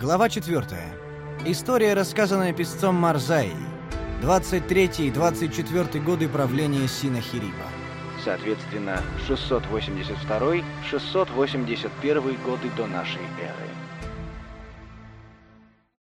Глава 4. История, рассказанная писцом Марзаей. 23 и 24 годы правления Синахириба. Соответственно, 682-681 годы до нашей эры.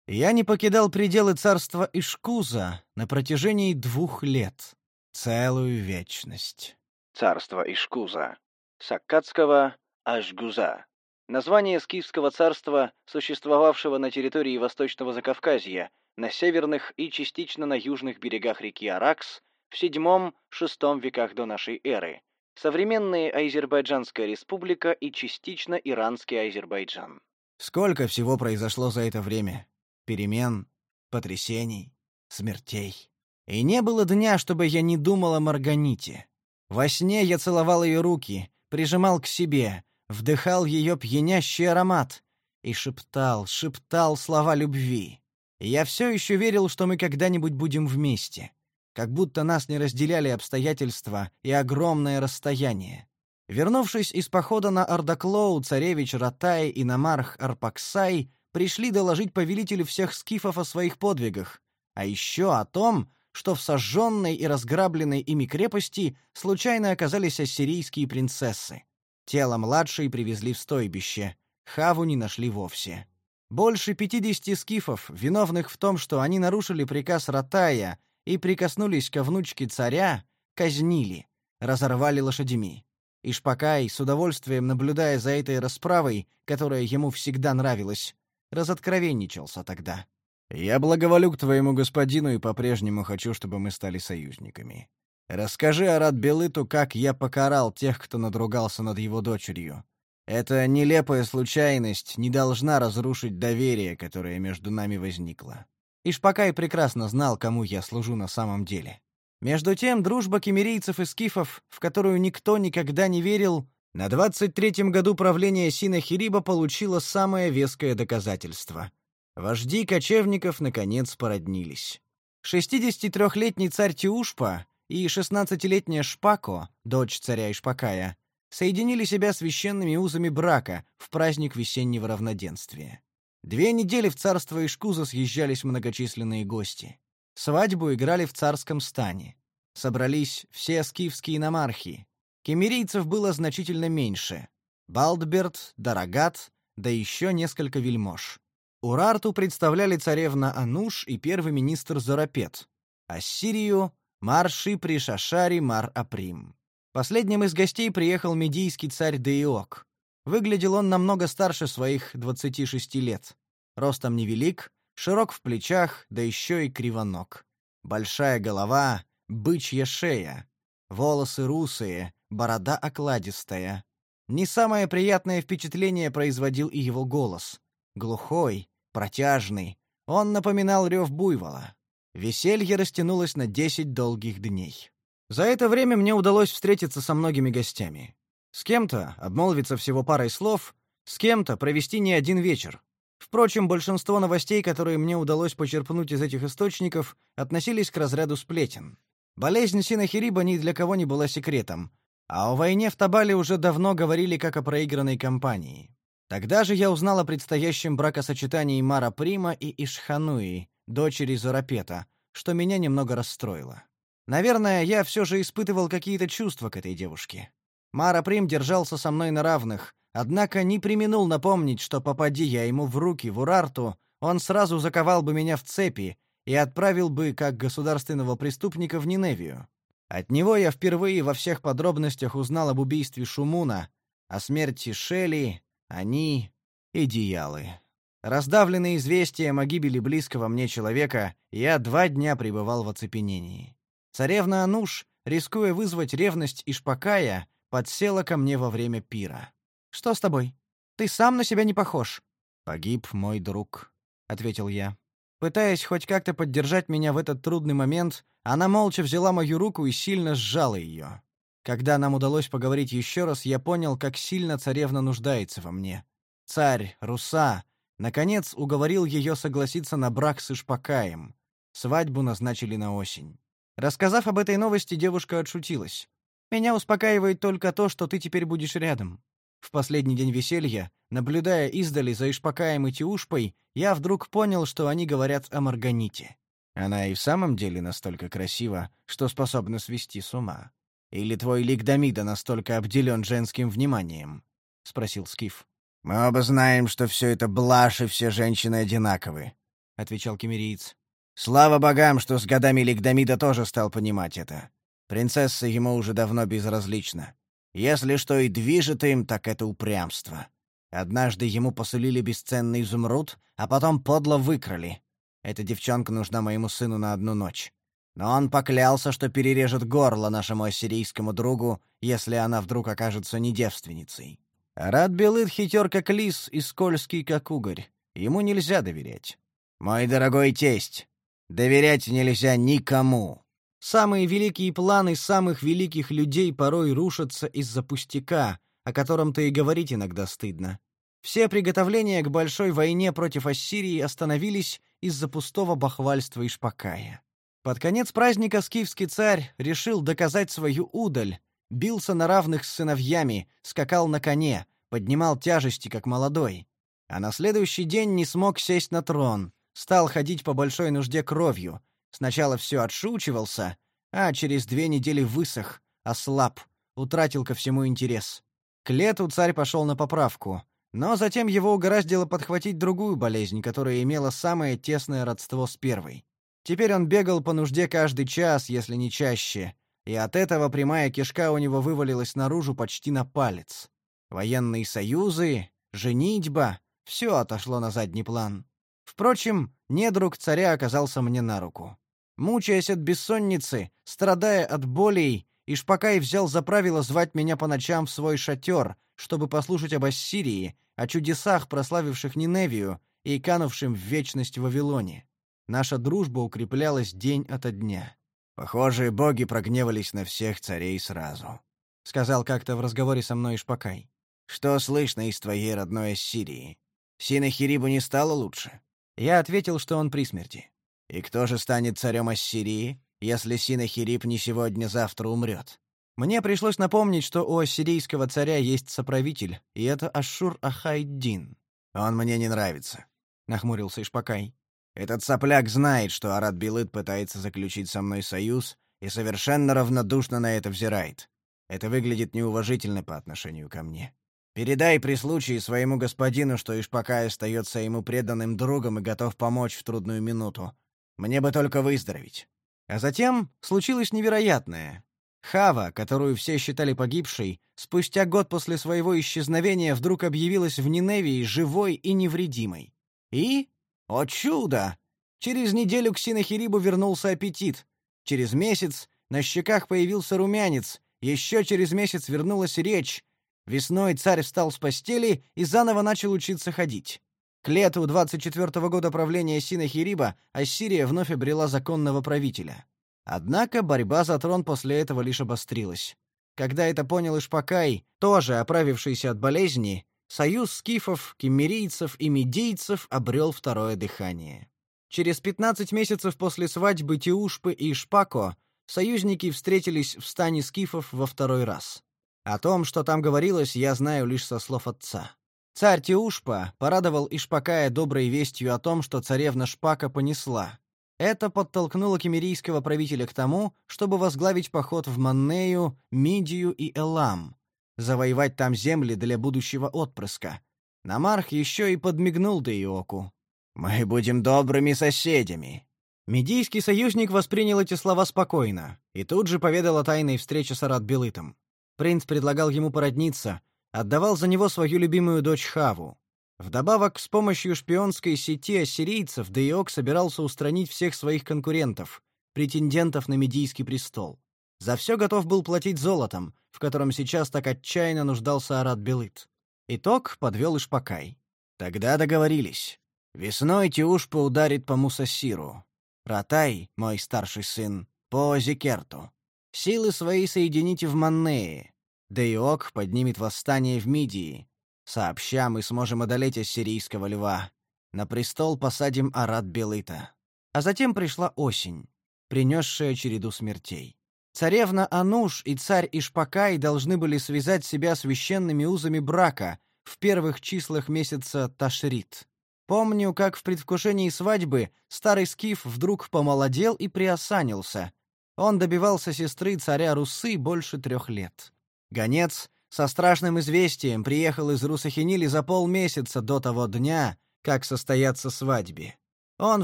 Я не покидал пределы царства Ишкуза на протяжении двух лет. Целую вечность. Царство Ишкуза. Саккатского Ашгуза. Название скифского царства, существовавшего на территории Восточного Закавказья, на северных и частично на южных берегах реки Аракс в VII-VI веках до нашей эры, современные Азербайджанская республика и частично иранский Азербайджан. Сколько всего произошло за это время? Перемен, потрясений, смертей. И не было дня, чтобы я не думал о Марганите. Во сне я целовал ее руки, прижимал к себе, вдыхал ее пьянящий аромат и шептал, шептал слова любви. я все еще верил, что мы когда-нибудь будем вместе, как будто нас не разделяли обстоятельства и огромное расстояние. Вернувшись из похода на Ардаклоу, царевич Ратай и Намарх Арпаксай пришли доложить повелителю всех скифов о своих подвигах, а еще о том, что в сожженной и разграбленной ими крепости случайно оказались ассирийские принцессы. Тело младшей привезли в стойбище. Хаву не нашли вовсе. Больше пятидесяти скифов, виновных в том, что они нарушили приказ Ратая и прикоснулись ко внучке царя, казнили, разорвали лошадьми. Ишпакай, с удовольствием наблюдая за этой расправой, которая ему всегда нравилась, разоткровенничался тогда. «Я благоволю к твоему господину и по-прежнему хочу, чтобы мы стали союзниками. Расскажи Арат Белыту, как я покарал тех, кто надругался над его дочерью. Эта нелепая случайность не должна разрушить доверие, которое между нами возникло. Ишпакай прекрасно знал, кому я служу на самом деле. Между тем, дружба кемерийцев и скифов, в которую никто никогда не верил, на 23-м году правления Синахириба получила самое веское доказательство. Вожди кочевников, наконец, породнились. 63-летний царь Тиушпа и шестнадцатилетняя Шпако, дочь царя Ишпакая, соединили себя священными узами брака в праздник весеннего равноденствия. Две недели в царство Ишкуза съезжались многочисленные гости. Свадьбу играли в царском стане. Собрались все скифские намархи. Кемерийцев было значительно меньше. Балдберт, Дорогат, да еще несколько вельмож. Урарту представляли царевна Ануш и первый министр Зорапет. Ассирию Марши при Шашари Мар Априм. Последним из гостей приехал медийский царь Деиок. Выглядел он намного старше своих 26 лет. Ростом невелик, широк в плечах, да еще и кривоног. Большая голова, бычья шея. Волосы русые, борода окладистая. Не самое приятное впечатление производил и его голос. Глухой, протяжный. Он напоминал рев буйвола. Веселье растянулось на десять долгих дней. За это время мне удалось встретиться со многими гостями. С кем-то обмолвиться всего парой слов, с кем-то провести не один вечер. Впрочем, большинство новостей, которые мне удалось почерпнуть из этих источников, относились к разряду сплетен. Болезнь Синахириба ни для кого не была секретом, а о войне в Табале уже давно говорили как о проигранной кампании. Тогда же я узнал о предстоящем бракосочетании Мара Прима и Ишхануи, дочери Зорапета, что меня немного расстроило. Наверное, я все же испытывал какие-то чувства к этой девушке. Мара Прим держался со мной на равных, однако не применул напомнить, что попади я ему в руки в Урарту, он сразу заковал бы меня в цепи и отправил бы как государственного преступника в Ниневию. От него я впервые во всех подробностях узнал об убийстве Шумуна, о смерти Шели, они — идеалы. Раздавленный известием о гибели близкого мне человека, я два дня пребывал в оцепенении. Царевна Ануш, рискуя вызвать ревность Ишпакая, подсела ко мне во время пира. «Что с тобой? Ты сам на себя не похож». «Погиб мой друг», — ответил я. Пытаясь хоть как-то поддержать меня в этот трудный момент, она молча взяла мою руку и сильно сжала ее. Когда нам удалось поговорить еще раз, я понял, как сильно царевна нуждается во мне. Царь, Руса, Наконец уговорил ее согласиться на брак с Ишпакаем. Свадьбу назначили на осень. Рассказав об этой новости, девушка отшутилась. «Меня успокаивает только то, что ты теперь будешь рядом. В последний день веселья, наблюдая издали за Ишпакаем и Тиушпой, я вдруг понял, что они говорят о Марганите. Она и в самом деле настолько красива, что способна свести с ума. Или твой Лигдамида настолько обделен женским вниманием? — спросил Скиф. «Мы оба знаем, что все это блажь, и все женщины одинаковы», — отвечал кемериец. «Слава богам, что с годами Лигдамида тоже стал понимать это. Принцесса ему уже давно безразлична. Если что и движет им, так это упрямство. Однажды ему посулили бесценный изумруд, а потом подло выкрали. Эта девчонка нужна моему сыну на одну ночь. Но он поклялся, что перережет горло нашему ассирийскому другу, если она вдруг окажется не девственницей. Рад Белыт хитер как лис и скользкий как угорь. Ему нельзя доверять. Мой дорогой тесть, доверять нельзя никому. Самые великие планы самых великих людей порой рушатся из-за пустяка, о котором-то и говорить иногда стыдно. Все приготовления к большой войне против Ассирии остановились из-за пустого бахвальства и шпакая. Под конец праздника скифский царь решил доказать свою удаль, бился на равных с сыновьями, скакал на коне, поднимал тяжести, как молодой. А на следующий день не смог сесть на трон, стал ходить по большой нужде кровью. Сначала все отшучивался, а через две недели высох, ослаб, утратил ко всему интерес. К лету царь пошел на поправку, но затем его угораздило подхватить другую болезнь, которая имела самое тесное родство с первой. Теперь он бегал по нужде каждый час, если не чаще, и от этого прямая кишка у него вывалилась наружу почти на палец. Военные союзы, женитьба — все отошло на задний план. Впрочем, недруг царя оказался мне на руку. Мучаясь от бессонницы, страдая от болей, Ишпакай взял за правило звать меня по ночам в свой шатер, чтобы послушать об Ассирии, о чудесах, прославивших Ниневию и канувшим в вечность Вавилоне. Наша дружба укреплялась день ото дня. «Похоже, боги прогневались на всех царей сразу», — сказал как-то в разговоре со мной Ишпакай. «Что слышно из твоей родной Ассирии? Синахирибу не стало лучше?» Я ответил, что он при смерти. «И кто же станет царем Ассирии, если Синахириб не сегодня-завтра умрет?» Мне пришлось напомнить, что у ассирийского царя есть соправитель, и это Ашур-Ахайдин. «Он мне не нравится», — нахмурился Ишпакай. Этот сопляк знает, что Арат Билыт пытается заключить со мной союз и совершенно равнодушно на это взирает. Это выглядит неуважительно по отношению ко мне. Передай при случае своему господину, что Ишпакай остается ему преданным другом и готов помочь в трудную минуту. Мне бы только выздороветь. А затем случилось невероятное. Хава, которую все считали погибшей, спустя год после своего исчезновения вдруг объявилась в Ниневии живой и невредимой. И о чудо! Через неделю к Синахирибу вернулся аппетит. Через месяц на щеках появился румянец. Еще через месяц вернулась речь. Весной царь встал с постели и заново начал учиться ходить. К лету 24-го года правления Синахириба Ассирия вновь обрела законного правителя. Однако борьба за трон после этого лишь обострилась. Когда это понял Ишпакай, тоже оправившийся от болезни, союз скифов, кемерийцев и медийцев обрел второе дыхание. Через 15 месяцев после свадьбы Тиушпы и Шпако союзники встретились в стане скифов во второй раз. О том, что там говорилось, я знаю лишь со слов отца. Царь Тиушпа порадовал Ишпакая доброй вестью о том, что царевна Шпака понесла. Это подтолкнуло кемерийского правителя к тому, чтобы возглавить поход в Маннею, Мидию и Элам, завоевать там земли для будущего отпрыска. Намарх еще и подмигнул Деиоку. «Мы будем добрыми соседями». Медийский союзник воспринял эти слова спокойно и тут же поведал о тайной встрече с Арат-Белытом. Принц предлагал ему породниться, отдавал за него свою любимую дочь Хаву. Вдобавок, с помощью шпионской сети ассирийцев Деиок собирался устранить всех своих конкурентов, претендентов на Медийский престол. За все готов был платить золотом, в котором сейчас так отчаянно нуждался Арат Белыт. Итог подвел Ишпакай. Тогда договорились. Весной Тиушпа ударит по Мусасиру. Ратай, мой старший сын, по Зикерту. Силы свои соедините в Маннее. Дейок поднимет восстание в Мидии. Сообща мы сможем одолеть ассирийского льва. На престол посадим Арат Белыта. А затем пришла осень, принесшая череду смертей. Царевна Ануш и царь Ишпакай должны были связать себя священными узами брака в первых числах месяца Ташрит. Помню, как в предвкушении свадьбы старый скиф вдруг помолодел и приосанился. Он добивался сестры царя Русы больше трех лет. Гонец со страшным известием приехал из Русахинили за полмесяца до того дня, как состоятся свадьбе. Он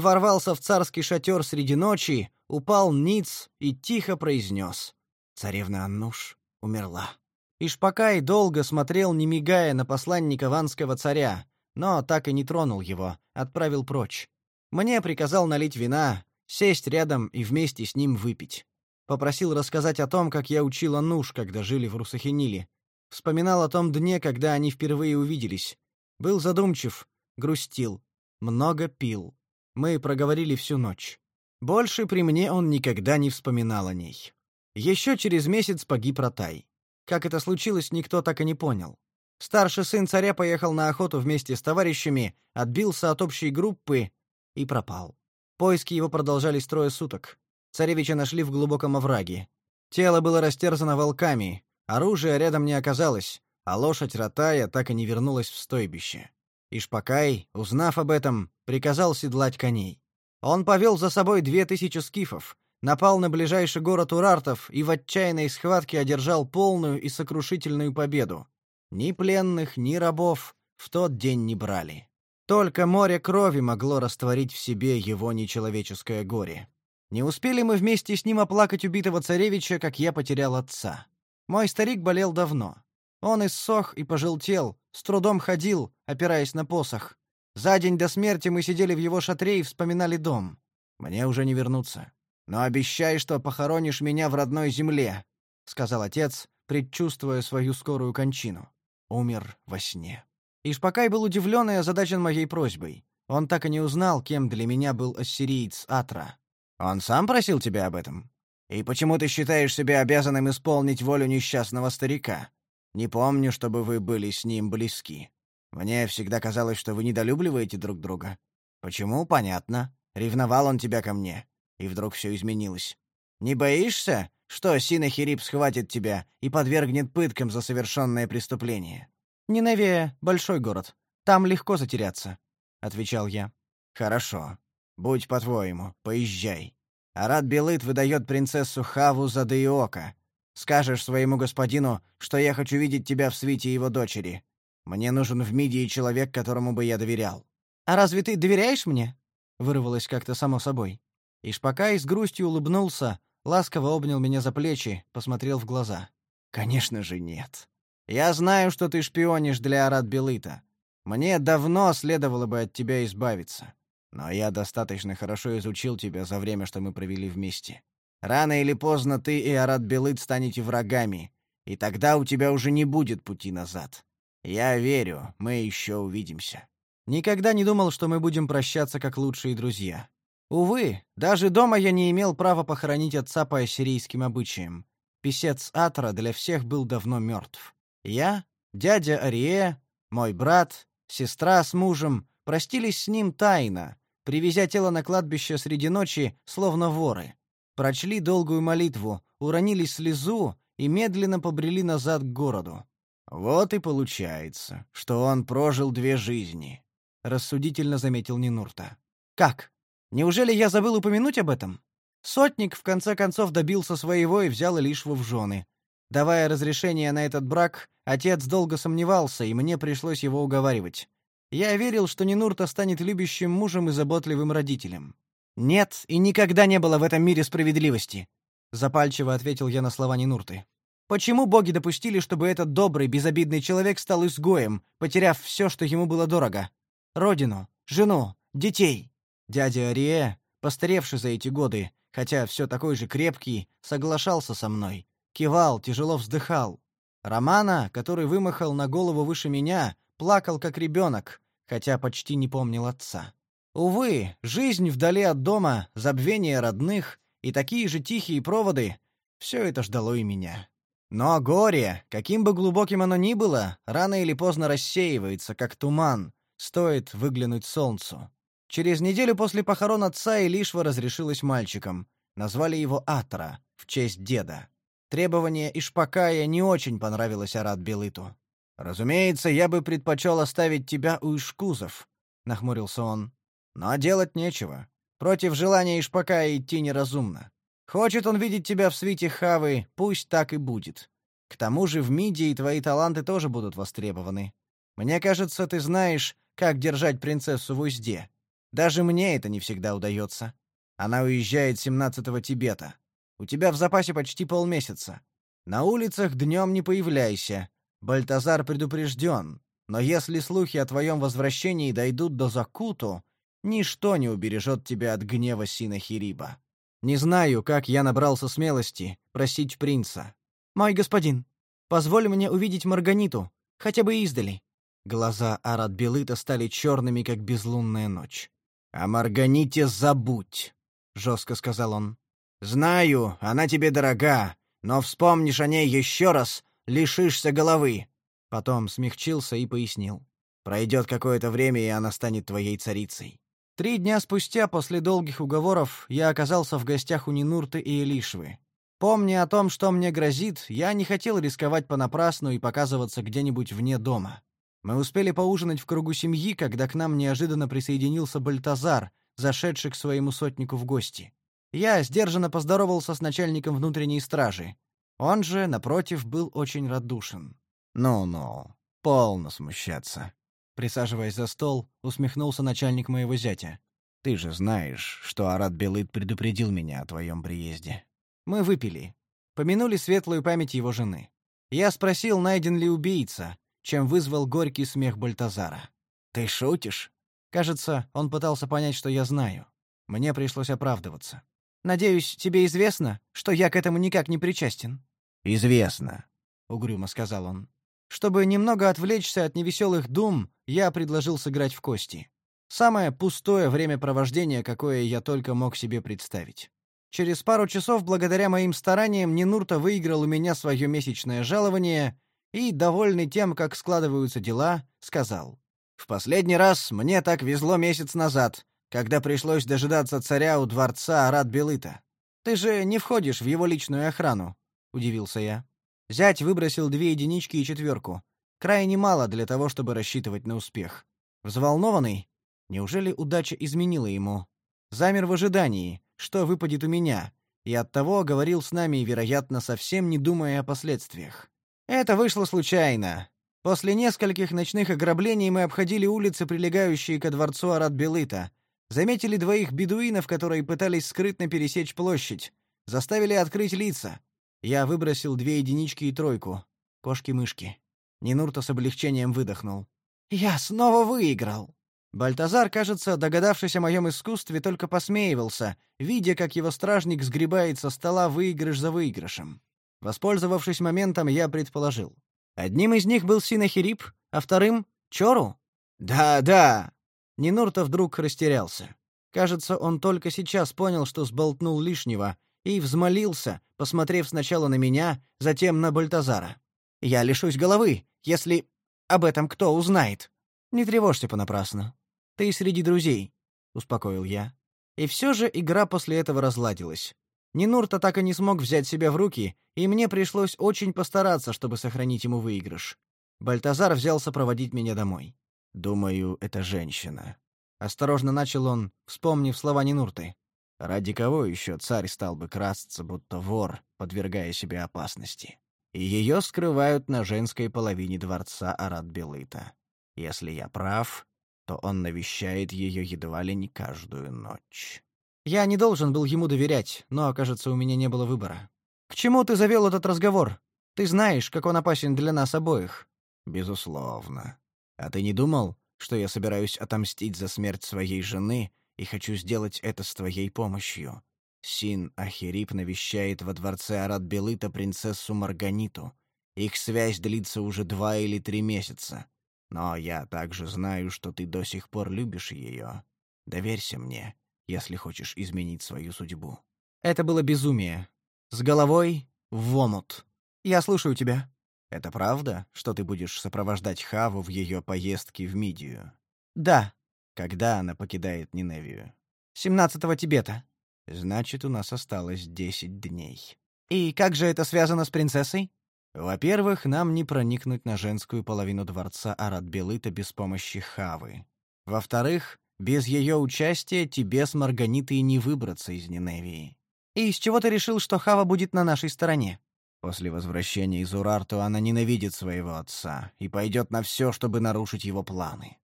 ворвался в царский шатер среди ночи, упал ниц и тихо произнес. Царевна Аннуш умерла. Ишпакай долго смотрел, не мигая, на посланника ванского царя, но так и не тронул его, отправил прочь. Мне приказал налить вина, сесть рядом и вместе с ним выпить. Попросил рассказать о том, как я учил Ануш, когда жили в Русахиниле. Вспоминал о том дне, когда они впервые увиделись. Был задумчив, грустил, много пил. Мы проговорили всю ночь. Больше при мне он никогда не вспоминал о ней. Еще через месяц погиб Ротай. Как это случилось, никто так и не понял. Старший сын царя поехал на охоту вместе с товарищами, отбился от общей группы и пропал. Поиски его продолжались трое суток. Царевича нашли в глубоком овраге. Тело было растерзано волками, оружия рядом не оказалось, а лошадь Ратая так и не вернулась в стойбище. Ишпакай, узнав об этом, приказал седлать коней. Он повел за собой две тысячи скифов, напал на ближайший город Урартов и в отчаянной схватке одержал полную и сокрушительную победу. Ни пленных, ни рабов в тот день не брали. Только море крови могло растворить в себе его нечеловеческое горе. Не успели мы вместе с ним оплакать убитого царевича, как я потерял отца. Мой старик болел давно. Он иссох и пожелтел, с трудом ходил, опираясь на посох. За день до смерти мы сидели в его шатре и вспоминали дом. Мне уже не вернуться. Но обещай, что похоронишь меня в родной земле, сказал отец, предчувствуя свою скорую кончину. Умер во сне. Ишпакай был удивлен и озадачен моей просьбой. Он так и не узнал, кем для меня был ассириец Атра. Он сам просил тебя об этом? И почему ты считаешь себя обязанным исполнить волю несчастного старика? Не помню, чтобы вы были с ним близки. Мне всегда казалось, что вы недолюбливаете друг друга. Почему? Понятно. Ревновал он тебя ко мне и вдруг все изменилось. Не боишься, что Синахирип схватит тебя и подвергнет пыткам за совершенное преступление? Ниневия — большой город. Там легко затеряться, — отвечал я. Хорошо. Будь по-твоему, поезжай. Арат Белыт выдает принцессу Хаву за Деиока. Скажешь своему господину, что я хочу видеть тебя в свите его дочери. Мне нужен в Мидии человек, которому бы я доверял. А разве ты доверяешь мне? Вырвалось как-то само собой. Ишпакай с грустью улыбнулся, ласково обнял меня за плечи, посмотрел в глаза. «Конечно же нет. Я знаю, что ты шпионишь для Арат Белыта. Мне давно следовало бы от тебя избавиться. Но я достаточно хорошо изучил тебя за время, что мы провели вместе. Рано или поздно ты и Арат Белыт станете врагами, и тогда у тебя уже не будет пути назад. Я верю, мы еще увидимся». Никогда не думал, что мы будем прощаться как лучшие друзья. Увы, даже дома я не имел права похоронить отца по ассирийским обычаям. Писец Атра для всех был давно мертв. Я, дядя Арие, мой брат, сестра с мужем простились с ним тайно, привезя тело на кладбище среди ночи, словно воры. Прочли долгую молитву, уронили слезу и медленно побрели назад к городу. Вот и получается, что он прожил две жизни, рассудительно заметил Нинурта. Как? Неужели я забыл упомянуть об этом? Сотник в конце концов добился своего и взял Илишву в жены. Давая разрешение на этот брак, отец долго сомневался, и мне пришлось его уговаривать. Я верил, что Нинурта станет любящим мужем и заботливым родителем. Нет, и никогда не было в этом мире справедливости, запальчиво ответил я на слова Нинурты. Почему боги допустили, чтобы этот добрый, безобидный человек стал изгоем, потеряв все, что ему было дорого? Родину, жену, детей. Дядя Арие, постаревший за эти годы, хотя все такой же крепкий, соглашался со мной. Кивал, тяжело вздыхал. Романа, который вымахал на голову выше меня, плакал как ребенок, хотя почти не помнил отца. Увы, жизнь вдали от дома, забвение родных и такие же тихие проводы — все это ждало и меня. Но горе, каким бы глубоким оно ни было, рано или поздно рассеивается, как туман, стоит выглянуть солнцу. Через неделю после похорон отца Илишва разрешилась мальчиком. Назвали его Атра, в честь деда. Требование Ишпакая не очень понравилось Арат Белыту. «Разумеется, я бы предпочел оставить тебя у Ишкузов», — нахмурился он. «Но делать нечего. Против желания Ишпакая идти неразумно. Хочет он видеть тебя в свите Хавы, пусть так и будет. К тому же в Мидии твои таланты тоже будут востребованы. Мне кажется, ты знаешь, как держать принцессу в узде. Даже мне это не всегда удается. Она уезжает 17-го Тибета. У тебя в запасе почти полмесяца. На улицах днем не появляйся. Бальтазар предупрежден. Но если слухи о твоем возвращении дойдут до Закуту, ничто не убережет тебя от гнева Синахириба. Не знаю, как я набрался смелости просить принца. «Мой господин, позволь мне увидеть Марганиту, хотя бы издали». Глаза Арат Белыта стали черными, как безлунная ночь. «О Марганите забудь», — жестко сказал он. «Знаю, она тебе дорога, но вспомнишь о ней еще раз, лишишься головы». Потом смягчился и пояснил. «Пройдет какое-то время, и она станет твоей царицей». Три дня спустя, после долгих уговоров, я оказался в гостях у Нинурты и Элишвы. Помня о том, что мне грозит, я не хотел рисковать понапрасну и показываться где-нибудь вне дома. Мы успели поужинать в кругу семьи, когда к нам неожиданно присоединился Бальтазар, зашедший к своему сотнику в гости. Я сдержанно поздоровался с начальником внутренней стражи. Он же, напротив, был очень радушен. «Ну-ну, полно смущаться». Присаживаясь за стол, усмехнулся начальник моего зятя. «Ты же знаешь, что Арат Белыт предупредил меня о твоем приезде». Мы выпили. Помянули светлую память его жены. Я спросил, найден ли убийца, чем вызвал горький смех Бальтазара. «Ты шутишь?» Кажется, он пытался понять, что я знаю. Мне пришлось оправдываться. «Надеюсь, тебе известно, что я к этому никак не причастен?» «Известно», — угрюмо сказал он. Чтобы немного отвлечься от невеселых дум, я предложил сыграть в кости. Самое пустое времяпровождение, какое я только мог себе представить. Через пару часов, благодаря моим стараниям, Нинурта выиграл у меня свое месячное жалование и, довольный тем, как складываются дела, сказал. «В последний раз мне так везло месяц назад, когда пришлось дожидаться царя у дворца Арат-Белыта. Ты же не входишь в его личную охрану», — удивился я. Зять выбросил две единички и четверку. Крайне мало для того, чтобы рассчитывать на успех. Взволнованный? Неужели удача изменила ему? Замер в ожидании, что выпадет у меня, и оттого говорил с нами, вероятно, совсем не думая о последствиях. Это вышло случайно. После нескольких ночных ограблений мы обходили улицы, прилегающие ко дворцу Арат-Белыта. Заметили двоих бедуинов, которые пытались скрытно пересечь площадь. Заставили открыть лица. Я выбросил две единички и тройку. Кошки-мышки. Нинурта с облегчением выдохнул. «Я снова выиграл!» Бальтазар, кажется, догадавшись о моем искусстве, только посмеивался, видя, как его стражник сгребает со стола выигрыш за выигрышем. Воспользовавшись моментом, я предположил. Одним из них был Синахирип, а вторым — Чору? «Да-да!» Нинурта вдруг растерялся. Кажется, он только сейчас понял, что сболтнул лишнего, и взмолился, посмотрев сначала на меня, затем на Бальтазара. «Я лишусь головы, если об этом кто узнает. Не тревожься понапрасну. Ты среди друзей», — успокоил я. И все же игра после этого разладилась. Нинурта так и не смог взять себя в руки, и мне пришлось очень постараться, чтобы сохранить ему выигрыш. Бальтазар взялся проводить меня домой. «Думаю, это женщина». Осторожно начал он, вспомнив слова Нинурты. Ради кого еще царь стал бы красться, будто вор, подвергая себе опасности? И ее скрывают на женской половине дворца Арат-Белыта. Если я прав, то он навещает ее едва ли не каждую ночь. Я не должен был ему доверять, но, кажется, у меня не было выбора. К чему ты завел этот разговор? Ты знаешь, как он опасен для нас обоих. Безусловно. А ты не думал, что я собираюсь отомстить за смерть своей жены и хочу сделать это с твоей помощью? Син Ахирип навещает во дворце Арат-Белыта принцессу Марганиту. Их связь длится уже два или три месяца. Но я также знаю, что ты до сих пор любишь ее. Доверься мне если хочешь изменить свою судьбу. Это было безумие. С головой в омут. Я слушаю тебя. Это правда, что ты будешь сопровождать Хаву в ее поездке в Мидию? Да. Когда она покидает Ниневию? 17-го Тибета. Значит, у нас осталось десять дней. И как же это связано с принцессой? Во-первых, нам не проникнуть на женскую половину дворца Арат-Белыта без помощи Хавы. Во-вторых, без ее участия тебе с Марганитой не выбраться из Ниневии. И из чего ты решил, что Хава будет на нашей стороне? После возвращения из Урарту она ненавидит своего отца и пойдет на все, чтобы нарушить его планы.